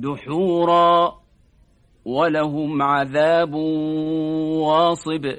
دحورا ولهم عذاب واصب.